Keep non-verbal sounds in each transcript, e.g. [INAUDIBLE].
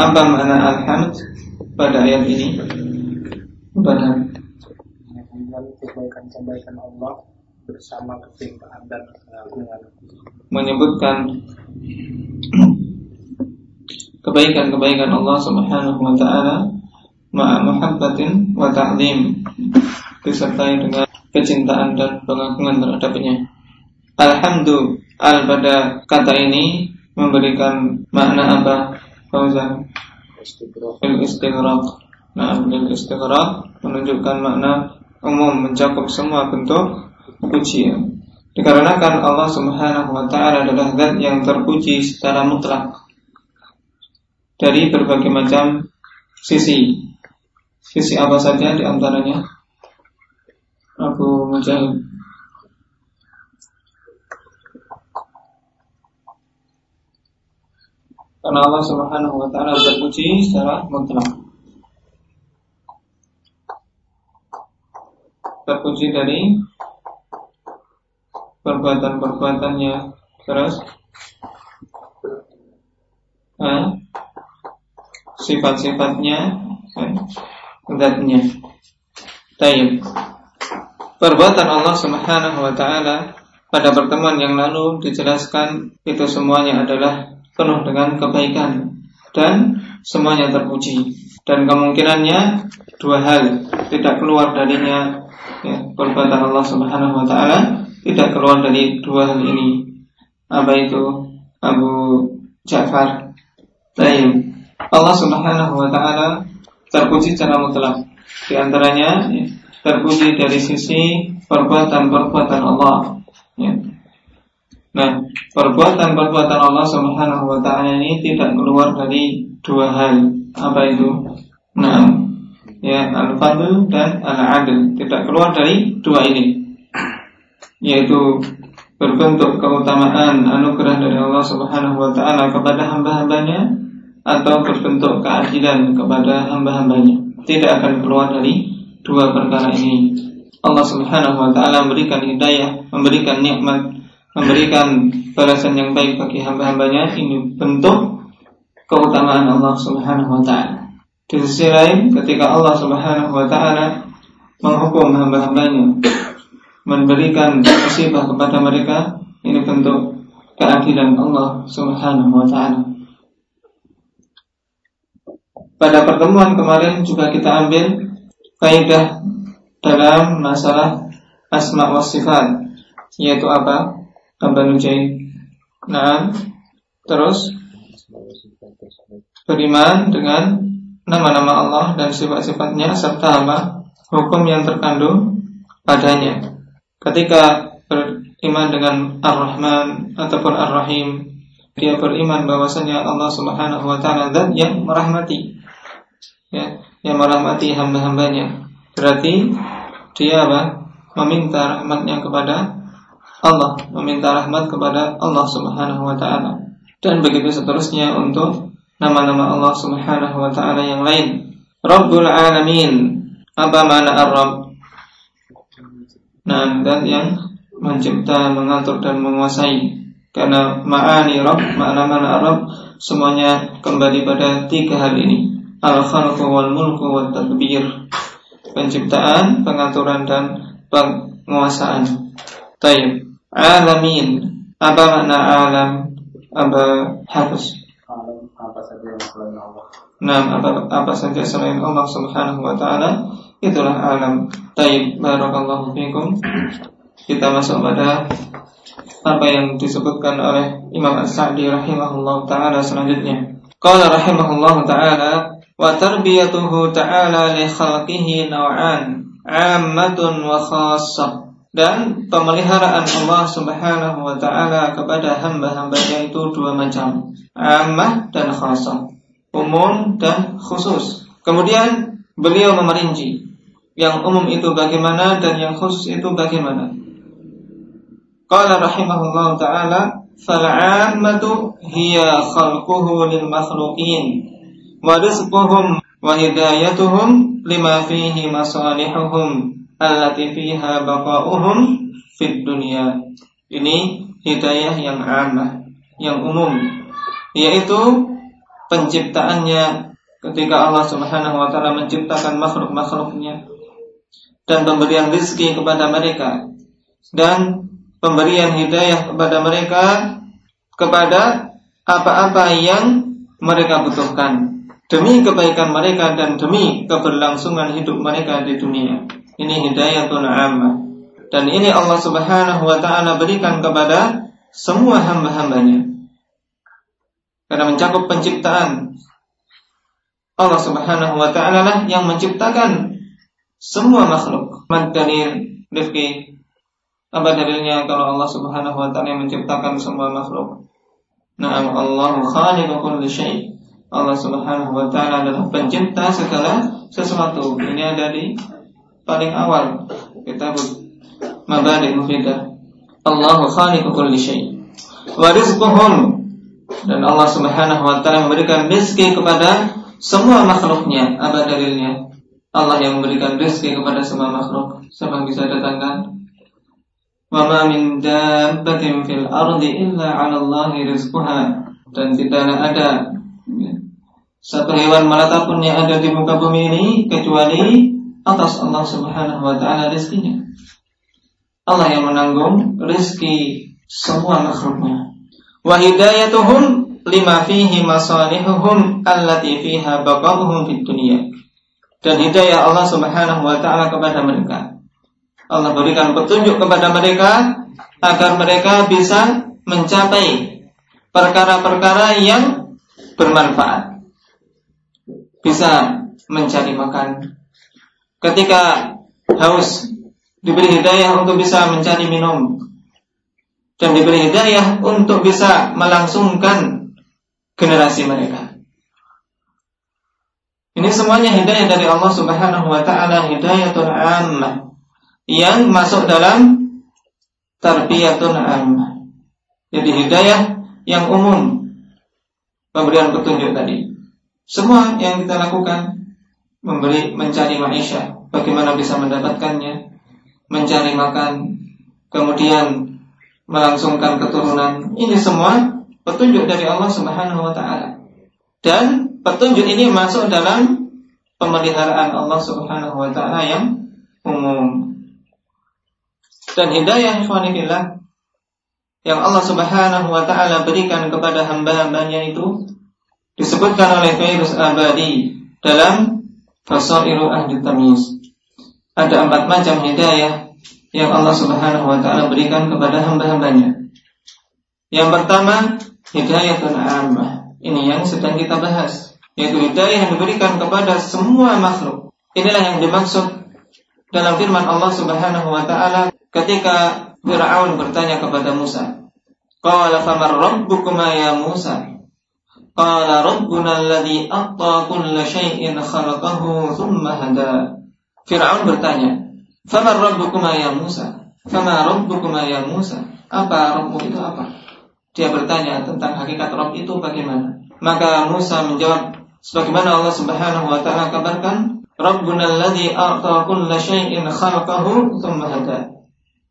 Apa makna alhamd pada ayat ini? Pada kebaikan-kebaikan Allah bersama ketimpaan dan pengagungan. Menyebutkan kebaikan-kebaikan Allah Subhanahu wa taala ma'a muhabbatin wa ta'lim disertai dengan kecintaan dan pengagungan terhadapnya. Alhamdulillah al pada kata ini memberikan makna apa? Fauzan Fil istighraq Nah, fil istighraq menunjukkan makna umum mencakup semua bentuk pujian. Dikarenakan Allah Subhanahu wa taala adalah zat yang terpuji secara mutlak dari berbagai macam sisi. Sisi apa saja di antaranya? Abu Mujahid Karena Allah Subhanahu wa taala terpuji secara mutlak. Terpuji dari perbuatan-perbuatannya terus. Sifat-sifatnya zatnya. Tayyib Perbuatan Allah Subhanahu wa taala pada pertemuan yang lalu dijelaskan itu semuanya adalah penuh dengan kebaikan dan semuanya terpuji. Dan kemungkinannya dua hal tidak keluar darinya ya, perbuatan Allah Subhanahu wa taala tidak keluar dari dua hal ini. Apa itu? Abu Ja'far. Tayyib Allah Subhanahu wa taala terpuji secara mutlak. Di antaranya ya, terpuji dari sisi perbuatan-perbuatan Allah ya. Nah, perbuatan-perbuatan Allah Subhanahu wa taala ini tidak keluar dari dua hal. Apa itu? Nah, ya al-fadl dan al-adl tidak keluar dari dua ini. Yaitu berbentuk keutamaan anugerah dari Allah Subhanahu wa taala kepada hamba-hambanya atau berbentuk keadilan kepada hamba-hambanya. Tidak akan keluar dari dua perkara ini. Allah Subhanahu wa taala memberikan hidayah, memberikan nikmat memberikan balasan yang baik bagi hamba-hambanya ini bentuk keutamaan Allah Subhanahu wa taala. Di sisi lain ketika Allah Subhanahu wa taala menghukum hamba-hambanya memberikan musibah kepada mereka ini bentuk keadilan Allah Subhanahu wa taala. Pada pertemuan kemarin juga kita ambil kaidah dalam masalah asma wa sifat yaitu apa? Abang Nujain Nah Terus Beriman dengan Nama-nama Allah dan sifat-sifatnya Serta apa Hukum yang terkandung padanya. Ketika beriman dengan Ar-Rahman Ataupun Ar-Rahim Dia beriman bahwasanya Allah subhanahu wa ta'ala Dan yang merahmati ya, Yang merahmati hamba-hambanya. Berarti Dia apa? Meminta rahmatnya kepada Allah meminta rahmat kepada Allah Subhanahu wa taala. Dan begitu seterusnya untuk nama-nama Allah Subhanahu wa taala yang lain. Rabbul alamin. Apa makna Ar-Rabb? Nah, dan yang mencipta, mengatur dan menguasai. Karena ma'ani Rabb, makna-makna Rabb semuanya kembali pada tiga hal ini. Al-khalqu wal mulku wal tadbir. Penciptaan, pengaturan dan penguasaan. Tayyib alamin. Apa makna alam? Apa Hafiz? Alam apa saja yang selain Allah. Nah, apa, apa saja selain Allah Subhanahu wa taala itulah alam. Taib barakallahu fikum. Kita masuk pada apa yang disebutkan oleh Imam As-Sa'di rahimahullah taala selanjutnya. Qala rahimahullah taala wa tarbiyatuhu ta'ala li khalqihi naw'an 'ammatun wa khassah dan pemeliharaan Allah Subhanahu wa taala kepada hamba-hambanya itu dua macam, ammah dan khasah. umum dan khusus. Kemudian beliau memerinci yang umum itu bagaimana dan yang khusus itu bagaimana. Qala rahimahullah taala fal'ammatu hiya khalquhu lil makhluqin wa rizquhum wa hidayatuhum lima fihi masalihuhum allati fiha baqa'uhum fid dunya. Ini hidayah yang ammah, yang umum, yaitu penciptaannya ketika Allah Subhanahu wa taala menciptakan makhluk-makhluknya dan pemberian rizki kepada mereka dan pemberian hidayah kepada mereka kepada apa-apa yang mereka butuhkan demi kebaikan mereka dan demi keberlangsungan hidup mereka di dunia. Ini hidayatun ammah. Dan ini Allah Subhanahu wa taala berikan kepada semua hamba-hambanya. Karena mencakup penciptaan. Allah Subhanahu wa taala lah yang menciptakan semua makhluk. Mad dalil apa dalilnya kalau Allah Subhanahu wa taala yang menciptakan semua makhluk? Naam Allah khaliqu kulli syai. Allah Subhanahu wa taala adalah pencipta segala sesuatu. Ini ada di paling awal kitab Mabadi Mufidah. Allahu khaliqu kulli syai. Wa rizquhum dan Allah Subhanahu wa taala memberikan rezeki kepada semua makhluknya. Apa dalilnya? Allah yang memberikan rezeki kepada semua makhluk. Siapa bisa datangkan? Wa ma min dabbatin fil ardi illa 'ala Allahi rizquha. Dan tidak ada satu hewan melata pun yang ada di muka bumi ini kecuali atas Allah Subhanahu wa taala rezekinya. Allah yang menanggung rezeki semua makhluknya. Wa hidayatuhum lima fihi masalihuhum allati fiha baqahuhum fid dunya. Dan hidayah Allah Subhanahu wa taala kepada mereka. Allah berikan petunjuk kepada mereka agar mereka bisa mencapai perkara-perkara yang bermanfaat. Bisa mencari makan, ketika haus diberi hidayah untuk bisa mencari minum dan diberi hidayah untuk bisa melangsungkan generasi mereka. Ini semuanya hidayah dari Allah Subhanahu wa taala, hidayatun ammah yang masuk dalam tarbiyatun ammah. Jadi hidayah yang umum pemberian petunjuk tadi. Semua yang kita lakukan memberi mencari maisha, bagaimana bisa mendapatkannya, mencari makan, kemudian melangsungkan keturunan. Ini semua petunjuk dari Allah Subhanahu wa taala. Dan petunjuk ini masuk dalam pemeliharaan Allah Subhanahu wa taala yang umum. Dan hidayah ikhwanillah yang Allah Subhanahu wa taala berikan kepada hamba-hambanya itu disebutkan oleh Fairuz Abadi dalam Fasairu ahli tamyiz. Ada empat macam hidayah yang Allah Subhanahu wa taala berikan kepada hamba-hambanya. Yang pertama, hidayatun ammah. Ini yang sedang kita bahas, yaitu hidayah yang diberikan kepada semua makhluk. Inilah yang dimaksud dalam firman Allah Subhanahu wa taala ketika Firaun bertanya kepada Musa. Qala famar rabbukuma ya Musa? Qala rabbuna alladhi atta kulla syai'in khalaqahu thumma hada. Fir'aun bertanya, "Fama rabbukuma ya Musa?" "Fama rabbukuma ya Musa?" Apa Rabbmu itu apa? Dia bertanya tentang hakikat Rabb itu bagaimana. Maka Musa menjawab sebagaimana Allah Subhanahu wa taala kabarkan, "Rabbuna alladhi a'ta kulla syai'in khalaqahu thumma hada."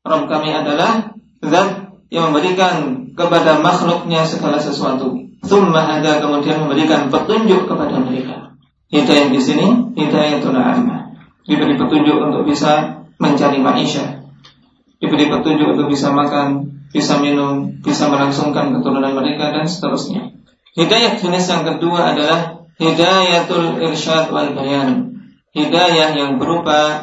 Rabb kami adalah zat yang memberikan kepada makhluknya segala sesuatu Thumma hada kemudian memberikan petunjuk kepada mereka. Hidayah di sini hidayah ammah. Diberi petunjuk untuk bisa mencari maisha. Diberi petunjuk untuk bisa makan, bisa minum, bisa melangsungkan keturunan mereka dan seterusnya. Hidayah jenis yang kedua adalah hidayatul irsyad wal bayan. Hidayah yang berupa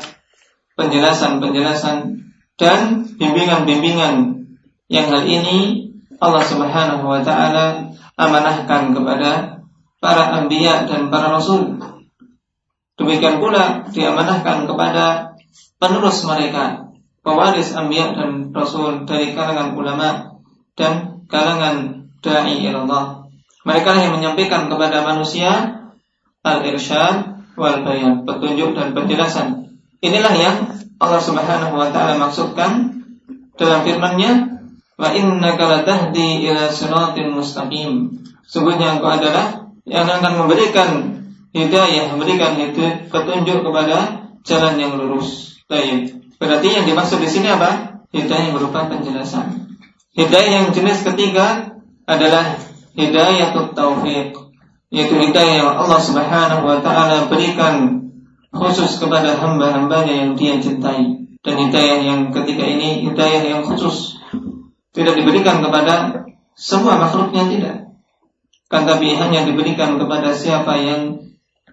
penjelasan-penjelasan dan bimbingan-bimbingan yang hal ini Allah Subhanahu wa taala amanahkan kepada para anbiya dan para rasul. Demikian pula diamanahkan kepada penerus mereka, pewaris anbiya dan rasul dari kalangan ulama dan kalangan dai Allah. Mereka yang menyampaikan kepada manusia al-irsyad wal bayan, petunjuk dan penjelasan. Inilah yang Allah Subhanahu wa taala maksudkan dalam firman-Nya, "Wa innaka latahdi ila siratin mustaqim." Sungguhnya engkau adalah yang akan memberikan hidayah, memberikan hidayah, petunjuk kepada jalan yang lurus. Baik. Berarti yang dimaksud di sini apa? Hidayah yang berupa penjelasan. Hidayah yang jenis ketiga adalah hidayah taufik yaitu hidayah yang Allah Subhanahu wa taala berikan khusus kepada hamba-hambanya yang dia cintai. Dan hidayah yang ketiga ini hidayah yang khusus tidak diberikan kepada semua makhluknya tidak. Kan tapi hanya diberikan kepada siapa yang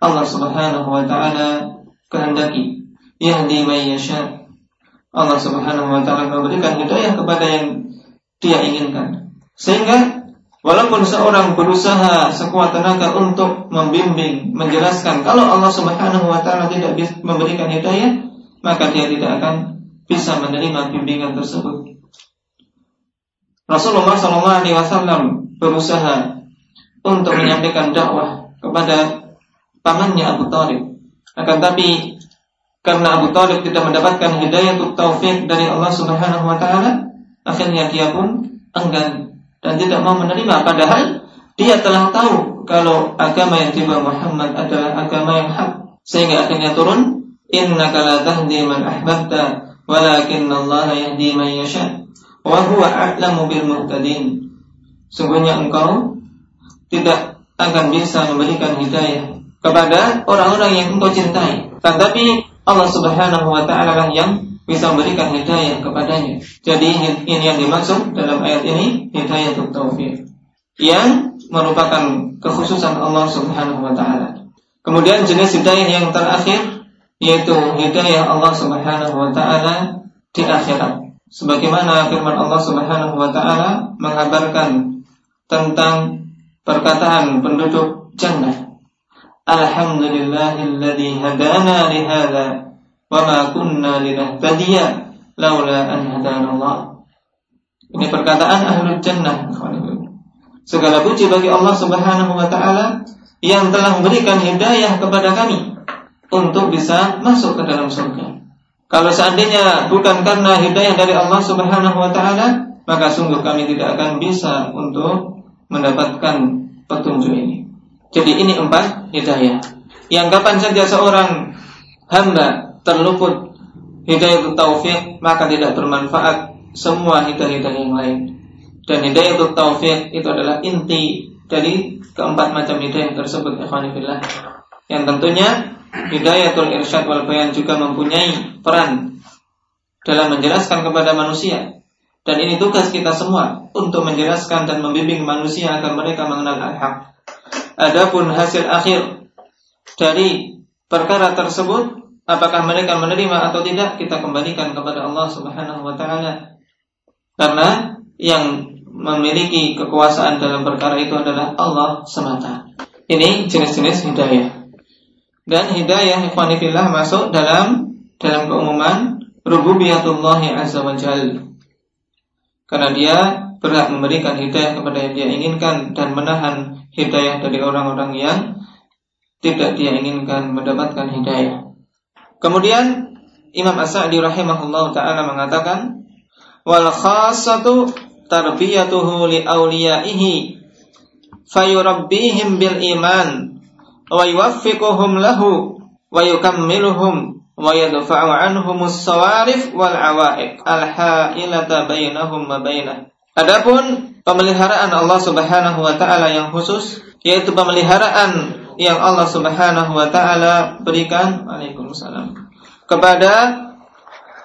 Allah Subhanahu wa taala kehendaki. Yahdi may yasha. Allah Subhanahu wa taala memberikan hidayah kepada yang dia inginkan. Sehingga Walaupun seorang berusaha sekuat tenaga untuk membimbing, menjelaskan, kalau Allah Subhanahu wa taala tidak memberikan hidayah, maka dia tidak akan bisa menerima bimbingan tersebut. Rasulullah SAW berusaha untuk menyampaikan dakwah kepada pamannya Abu Talib. Akan tapi karena Abu Talib tidak mendapatkan hidayah taufik dari Allah Subhanahu wa taala, akhirnya dia pun enggan dan tidak mau menerima padahal dia telah tahu kalau agama yang tiba Muhammad adalah agama yang hak sehingga akhirnya turun innaka la tahdi man ahbabta walakin Allah yahdi man yasha wa huwa a'lamu bil muhtadin sungguhnya engkau tidak akan bisa memberikan hidayah kepada orang-orang yang engkau cintai tetapi Allah Subhanahu wa taala yang bisa memberikan hidayah kepadanya. Jadi ini yang dimaksud dalam ayat ini hidayah taufik yang merupakan kekhususan Allah Subhanahu wa taala. Kemudian jenis hidayah yang terakhir yaitu hidayah Allah Subhanahu wa taala di akhirat. Sebagaimana firman Allah Subhanahu wa taala mengabarkan tentang perkataan penduduk jannah. Alhamdulillahilladzi hadana li hadza wa ma kunna linahtadiya laula an Allah. Ini perkataan ahlul jannah. Segala puji bagi Allah Subhanahu wa taala yang telah memberikan hidayah kepada kami untuk bisa masuk ke dalam surga. Kalau seandainya bukan karena hidayah dari Allah Subhanahu wa taala, maka sungguh kami tidak akan bisa untuk mendapatkan petunjuk ini. Jadi ini empat hidayah. Yang kapan saja seorang hamba terluput hidayah taufik maka tidak bermanfaat semua hidayah-hidayah yang lain. Dan hidayah taufik itu adalah inti dari keempat macam hidayah tersebut ikhwanifillah. Yang tentunya hidayatul irsyad wal bayan juga mempunyai peran dalam menjelaskan kepada manusia. Dan ini tugas kita semua untuk menjelaskan dan membimbing manusia agar mereka mengenal al-haq. Adapun hasil akhir dari perkara tersebut apakah mereka menerima atau tidak kita kembalikan kepada Allah Subhanahu wa taala. Karena yang memiliki kekuasaan dalam perkara itu adalah Allah semata. Ini jenis-jenis hidayah. Dan hidayah ikhwanifillah masuk dalam dalam keumuman rububiyatullah azza wa jal. Karena dia berhak memberikan hidayah kepada yang dia inginkan dan menahan hidayah dari orang-orang yang tidak dia inginkan mendapatkan hidayah. Kemudian Imam As-Sa'di rahimahullah taala mengatakan wal khassatu tarbiyatuhu li awliyaihi fayurabbihim bil iman wa yuwaffiquhum lahu wa yukammiluhum wa yadfa'u anhum as-sawarif wal awaiq al-ha'ilata bainahum wa bainah Adapun pemeliharaan Allah Subhanahu wa taala yang khusus yaitu pemeliharaan yang Allah Subhanahu wa taala berikan Waalaikumsalam kepada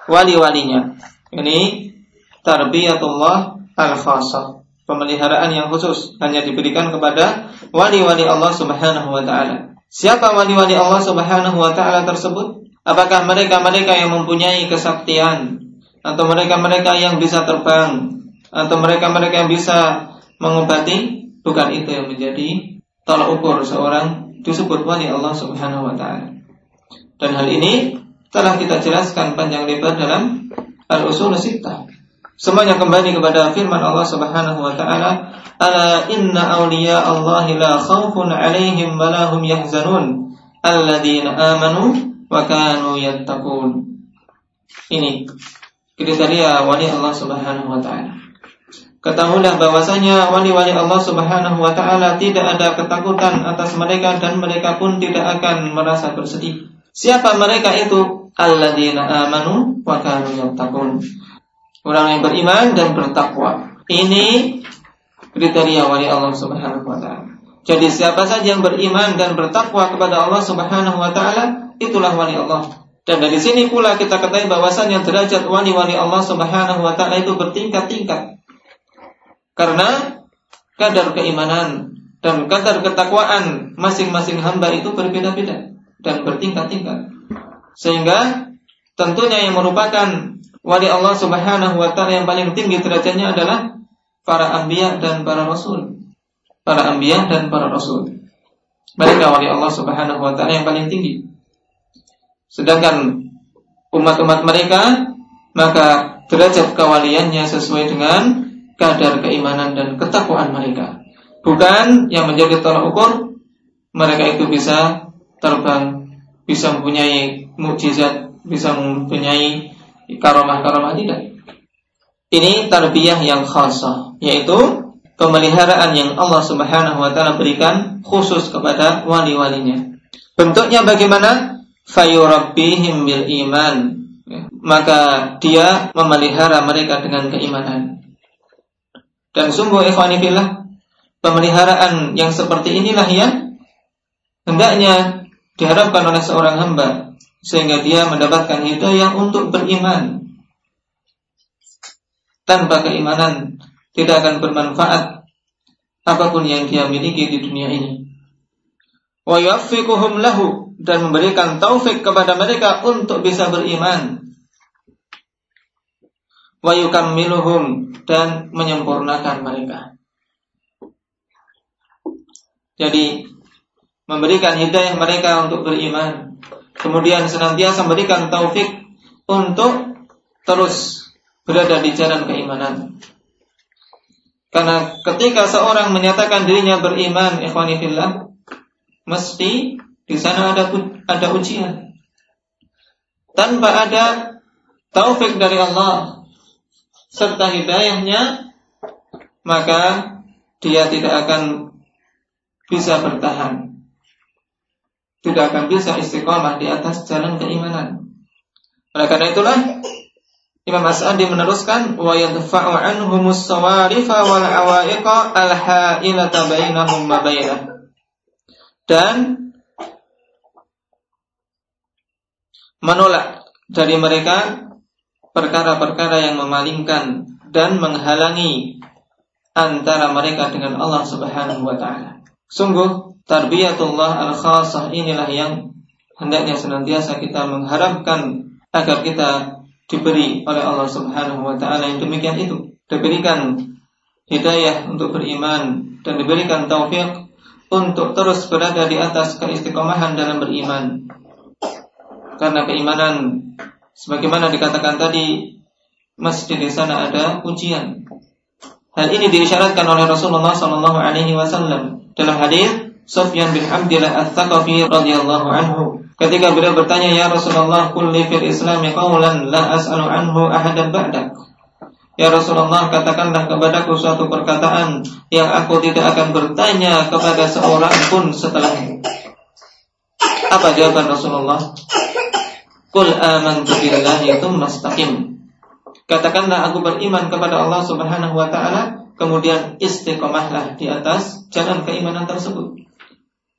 wali-walinya. Ini tarbiyatullah al-khassah. Pemeliharaan yang khusus hanya diberikan kepada wali-wali Allah Subhanahu wa taala. Siapa wali-wali Allah Subhanahu wa taala tersebut? Apakah mereka-mereka yang mempunyai kesaktian atau mereka-mereka yang bisa terbang atau mereka-mereka yang bisa mengobati? Bukan itu yang menjadi tolak ukur seorang disebut wali Allah Subhanahu wa taala. Dan hal ini telah kita jelaskan panjang lebar dalam Al-Usul Sittah. Semuanya kembali kepada firman Allah Subhanahu wa taala, "Ala inna awliya Allah la khaufun 'alaihim wa la hum yahzanun, alladzina amanu wa kanu yattaqun." Ini kriteria wali Allah Subhanahu wa taala. Ketahuilah bahwasanya wali-wali Allah Subhanahu wa taala tidak ada ketakutan atas mereka dan mereka pun tidak akan merasa bersedih. Siapa mereka itu? Alladzina amanu wa kanu yattaqun orang yang beriman dan bertakwa. Ini kriteria wali Allah Subhanahu wa taala. Jadi siapa saja yang beriman dan bertakwa kepada Allah Subhanahu wa taala, itulah wali Allah. Dan dari sini pula kita ketahui bahwasanya derajat wali-wali Allah Subhanahu wa taala itu bertingkat-tingkat. Karena kadar keimanan dan kadar ketakwaan masing-masing hamba itu berbeda-beda dan bertingkat-tingkat. Sehingga tentunya yang merupakan wali Allah Subhanahu wa taala yang paling tinggi derajatnya adalah para anbiya dan para rasul. Para anbiya dan para rasul. Mereka wali Allah Subhanahu wa taala yang paling tinggi. Sedangkan umat-umat mereka maka derajat kewaliannya sesuai dengan kadar keimanan dan ketakwaan mereka. Bukan yang menjadi tolak ukur mereka itu bisa terbang, bisa mempunyai mukjizat, bisa mempunyai karomah-karomah tidak. Ini tarbiyah yang khasah, yaitu pemeliharaan yang Allah Subhanahu wa taala berikan khusus kepada wali-walinya. Bentuknya bagaimana? Fayurabbihim bil iman. Ya, maka dia memelihara mereka dengan keimanan. Dan sungguh ikhwani fillah, pemeliharaan yang seperti inilah yang hendaknya diharapkan oleh seorang hamba sehingga dia mendapatkan hidayah untuk beriman. Tanpa keimanan tidak akan bermanfaat apa pun yang dia miliki di dunia ini. Wa yaffiquhum lahu dan memberikan taufik kepada mereka untuk bisa beriman. Wa yukammiluhum dan menyempurnakan mereka. Jadi memberikan hidayah mereka untuk beriman kemudian senantiasa memberikan taufik untuk terus berada di jalan keimanan. Karena ketika seorang menyatakan dirinya beriman, ikhwani fillah, mesti di sana ada ada ujian. Tanpa ada taufik dari Allah serta hidayahnya, maka dia tidak akan bisa bertahan tidak akan bisa istiqomah di atas jalan keimanan. Oleh karena itulah Imam As'adi meneruskan wa yadfa'u anhumus sawarifa wal awaiqa al ha'ilata bainahum wa bainah. Dan menolak dari mereka perkara-perkara yang memalingkan dan menghalangi antara mereka dengan Allah Subhanahu wa taala. Sungguh tarbiyatullah al-khasah inilah yang hendaknya senantiasa kita mengharapkan agar kita diberi oleh Allah Subhanahu wa taala yang demikian itu. Diberikan hidayah untuk beriman dan diberikan taufik untuk terus berada di atas keistiqomahan dalam beriman. Karena keimanan sebagaimana dikatakan tadi masjid di sana ada ujian hal ini diisyaratkan oleh Rasulullah Wasallam dalam hadis Sufyan bin Abdillah Al-Thaqafi radhiyallahu anhu ketika beliau bertanya ya Rasulullah kulli fil Islam qawlan la as'alu anhu ahadan ba'dak Ya Rasulullah katakanlah kepadaku suatu perkataan yang aku tidak akan bertanya kepada seorang pun setelahmu Apa jawaban Rasulullah? Kul amantu billahi tsumma istaqim Katakanlah aku beriman kepada Allah Subhanahu wa taala kemudian istiqomahlah di atas jalan keimanan tersebut.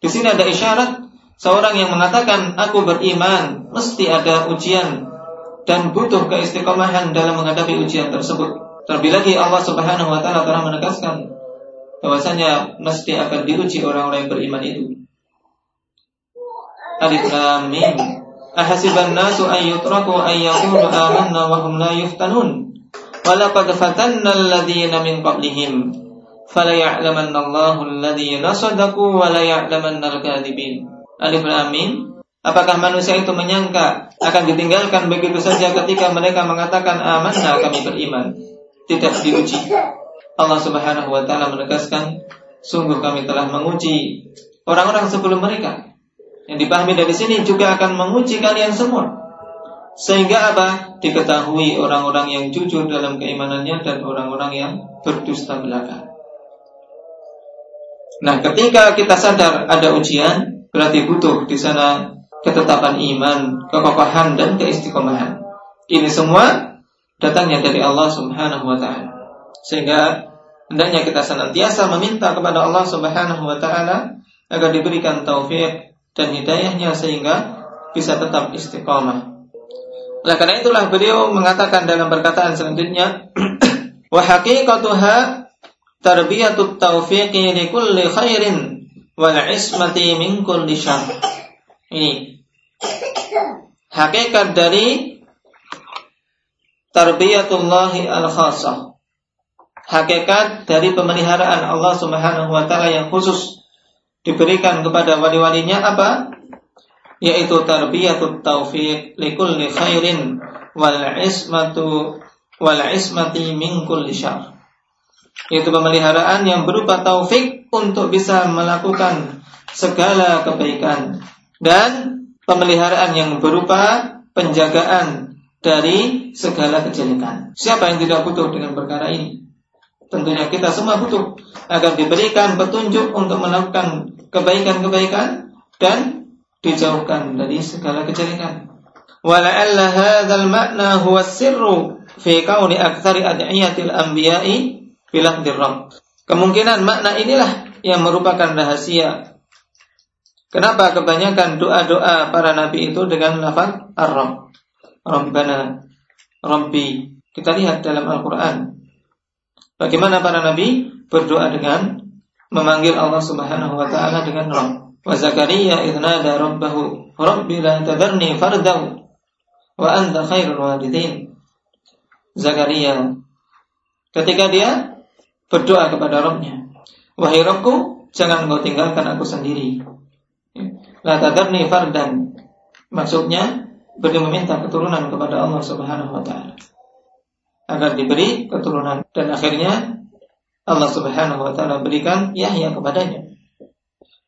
Di sini ada isyarat seorang yang mengatakan aku beriman mesti ada ujian dan butuh keistiqomahan dalam menghadapi ujian tersebut. Terlebih lagi Allah Subhanahu wa taala telah menegaskan bahwasanya mesti akan diuji orang-orang yang beriman itu. Alif Lam Mim. Ahasiban nasu an yutraku amanna wa hum la yuftanun. Walaqad fatanna alladhina min qablihim Alif. Apakah manusia itu menyangka akan ditinggalkan begitu saja ketika mereka mengatakan amanah kami beriman? tidak diuji. Allah Subhanahu wa taala menegaskan, sungguh kami telah menguji orang-orang sebelum mereka. Yang dipahami dari sini juga akan menguji kalian semua. Sehingga apa? Diketahui orang-orang yang jujur dalam keimanannya dan orang-orang yang berdusta belaka. Nah, ketika kita sadar ada ujian, berarti butuh di sana ketetapan iman, kekokohan dan keistiqomahan. Ini semua datangnya dari Allah Subhanahu wa taala. Sehingga hendaknya kita senantiasa meminta kepada Allah Subhanahu wa taala agar diberikan taufik dan hidayahnya sehingga bisa tetap istiqomah. Oleh karena itulah beliau mengatakan dalam perkataan selanjutnya, [CLEARS THROAT] wa haqiqatuha tarbiyatut taufiqi li kulli khairin wal ismati min kulli syarr. Ini hakikat dari tarbiyatullahi al-khassah. Hakikat dari pemeliharaan Allah Subhanahu wa taala yang khusus diberikan kepada wali-walinya apa? Yaitu tarbiyatut taufiq likulli khairin wal ismatu wal ismati min kulli syarr. Yaitu pemeliharaan yang berupa taufik untuk bisa melakukan segala kebaikan dan pemeliharaan yang berupa penjagaan dari segala kejelekan. Siapa yang tidak butuh dengan perkara ini? Tentunya kita semua butuh agar diberikan petunjuk untuk melakukan kebaikan-kebaikan dan dijauhkan dari segala kejelekan. Wala'alla hadzal ma'na huwa sirru fi kauni aktsari ad'iyatil anbiya'i bilah dirrab. Kemungkinan makna inilah yang merupakan rahasia Kenapa kebanyakan doa-doa para nabi itu dengan lafaz ar-rabb? Rabbana, Rabbi. Kita lihat dalam Al-Qur'an. Bagaimana para nabi berdoa dengan memanggil Allah Subhanahu wa taala dengan Rabb. Wa Zakaria idnada rabbahu, Rabbi la tadarni fardahu wa anta khairul walidin. Zakaria ketika dia berdoa kepada Rabbnya, wahai Rabbku, jangan engkau tinggalkan aku sendiri. La tadarni fardan. Maksudnya beliau meminta keturunan kepada Allah Subhanahu wa taala agar diberi keturunan dan akhirnya Allah Subhanahu wa taala berikan Yahya kepadanya.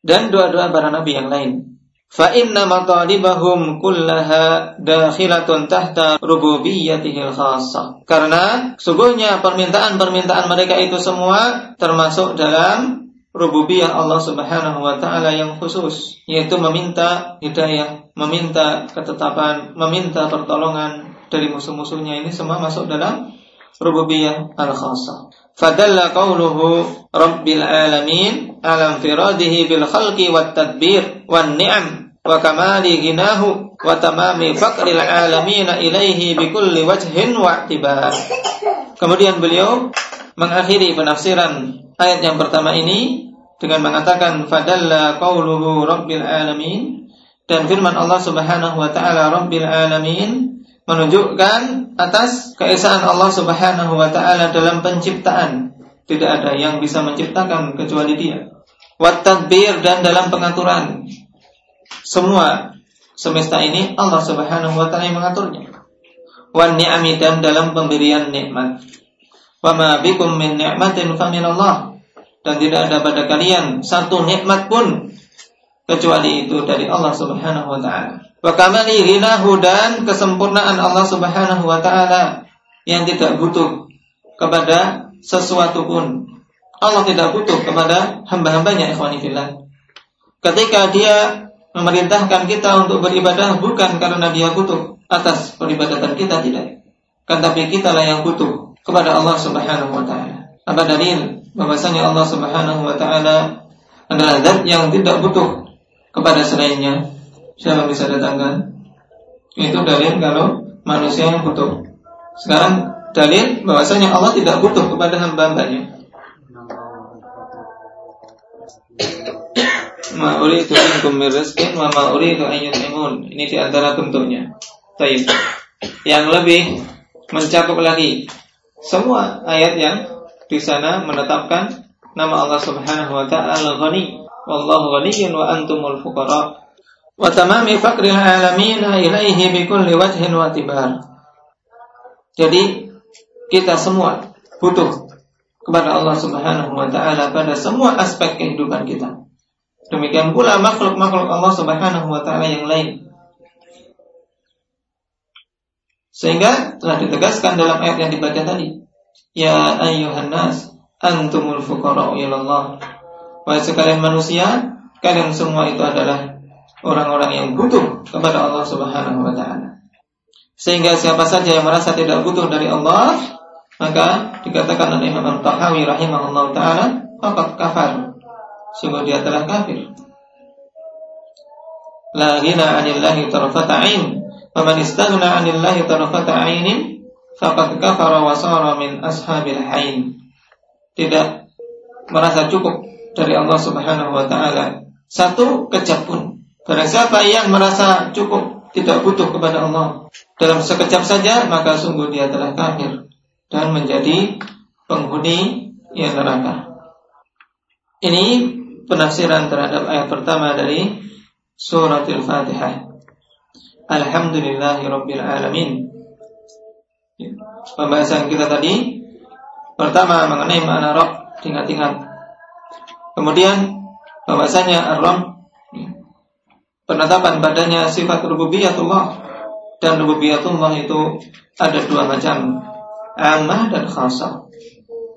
Dan doa-doa para nabi yang lain. Fa inna matalibahum kullaha dakhilatun tahta rububiyyatihil khassah. Karena sungguhnya permintaan-permintaan mereka itu semua termasuk dalam rububiyah Allah Subhanahu wa taala yang khusus yaitu meminta hidayah, meminta ketetapan, meminta pertolongan dari musuh-musuhnya ini semua masuk dalam rububiyah al-khassah. Fadalla qawluhu rabbil alamin alam firadihi bil khalqi wat tadbir wan ni'am wa kamali ginahu wa tamami faqril alamin ilaihi bi kulli wajhin wa i'tibar. Kemudian beliau mengakhiri penafsiran ayat yang pertama ini dengan mengatakan fadalla qauluhu rabbil alamin dan firman Allah Subhanahu wa taala rabbil alamin menunjukkan atas keesaan Allah Subhanahu wa taala dalam penciptaan. Tidak ada yang bisa menciptakan kecuali Dia. Wat dan dalam pengaturan. Semua semesta ini Allah Subhanahu wa taala yang mengaturnya. Wan ni'ami dan dalam pemberian nikmat. Wa ma bikum min ni'matin dan tidak ada pada kalian satu nikmat pun kecuali itu dari Allah Subhanahu wa taala. Wa kamali ghinahu dan kesempurnaan Allah Subhanahu wa taala yang tidak butuh kepada sesuatu pun. Allah tidak butuh kepada hamba-hambanya ikhwani fillah. Ketika dia memerintahkan kita untuk beribadah bukan karena dia butuh atas peribadatan kita tidak. Kan tapi kita lah yang butuh kepada Allah Subhanahu wa taala. Apa dalil bahwasanya Allah Subhanahu wa taala adalah zat yang tidak butuh kepada selainnya. Siapa bisa datangkan? Itu dalil kalau manusia yang butuh. Sekarang dalil bahwasanya Allah tidak butuh kepada hamba-hambanya. Ma uridu minkum min rizqin wa ma uridu an yut'imun. Ini di antara bentuknya. Baik. Yang lebih mencakup lagi semua ayat yang di sana menetapkan nama Allah Subhanahu wa taala Al-Ghani. Wallahu ghaniyyun wa antumul fuqara. Wa tamami faqril alamin ilaihi bi kulli wajhin wa tibar. Jadi kita semua butuh kepada Allah Subhanahu wa taala pada semua aspek kehidupan kita. Demikian pula makhluk-makhluk Allah Subhanahu wa taala yang lain. Sehingga telah ditegaskan dalam ayat yang dibaca tadi, ya ayyuhan nas antumul fuqara ilallah. Wahai sekalian manusia, kalian semua itu adalah orang-orang yang butuh kepada Allah Subhanahu wa taala. Sehingga siapa saja yang merasa tidak butuh dari Allah, maka dikatakan oleh Imam Tahawi rahimahullah taala, faqad kafar. Sungguh dia telah kafir. La ghina 'anillahi tarfata 'ain. Faman istaghna 'anillahi tarfata 'ainin faqad kafara wa sara min ashabil hain. Tidak merasa cukup dari Allah Subhanahu wa taala satu kejap pun. Barang siapa yang merasa cukup tidak butuh kepada Allah dalam sekejap saja maka sungguh dia telah kafir dan menjadi penghuni yang neraka. Ini penafsiran terhadap ayat pertama dari surat Al-Fatihah. Alhamdulillahirabbil alamin. Pembahasan kita tadi pertama mengenai makna Rabb ingat-ingat. Kemudian pembahasannya Ar-Rabb penetapan badannya sifat rububiyatullah dan rububiyatullah itu ada dua macam Ammah dan khasah.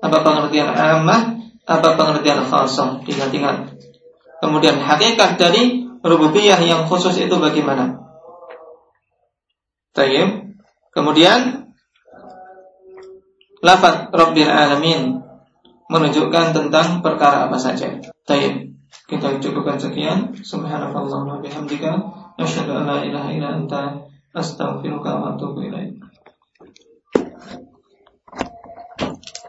Apa pengertian ammah? Apa pengertian khasah? Ingat-ingat. Kemudian hakikat dari rububiyah yang khusus itu bagaimana? Tayyib. Kemudian lafaz Rabbil Alamin menunjukkan tentang perkara apa saja. Tayyib. Kita cukupkan sekian. Subhanallah wa bihamdika asyhadu an la ilaha illa anta astaghfiruka wa atubu ilaik.